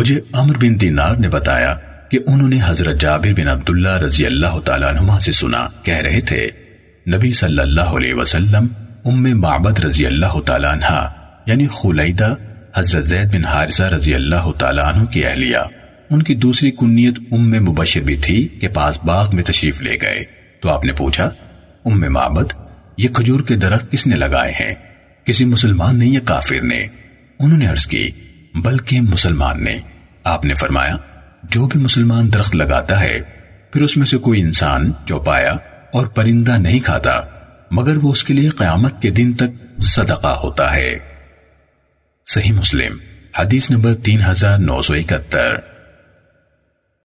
مجھے عمر بن دینار نے بتایا کہ انہوں نے حضرت جابر بن عبداللہ رضی اللہ تعالیٰ عنہ سے سنا، کہہ رہے تھے، نبی صلی اللہ علیہ وسلم ام معبد رضی اللہ تعالیٰ عنہ یعنی خلیدہ حضرت زید بن حارثہ رضی اللہ تعالیٰ عنہ کی اہلیہ۔ ان کی دوسری کنیت ام مبشر بھی تھی کہ پاس باغ میں تشریف لے گئے۔ تو آپ نے پوچھا، ام معبد، یہ کھجور کے درخت کس نے لگائے ہیں؟ کسی مسلمان نے یا کافر نے؟ انہوں نے عرض کی بلکہ مسلمان نے۔ آپ نے فرمایا، جو بھی مسلمان درخت لگاتا ہے، پھر اس میں سے کوئی انسان جو پایا اور پرندہ نہیں کھاتا، مگر وہ اس کے لیے قیامت کے دن تک صدقہ ہوتا ہے۔ صحیح مسلم، حدیث نمبر تین ہزار نو سو اکہتر۔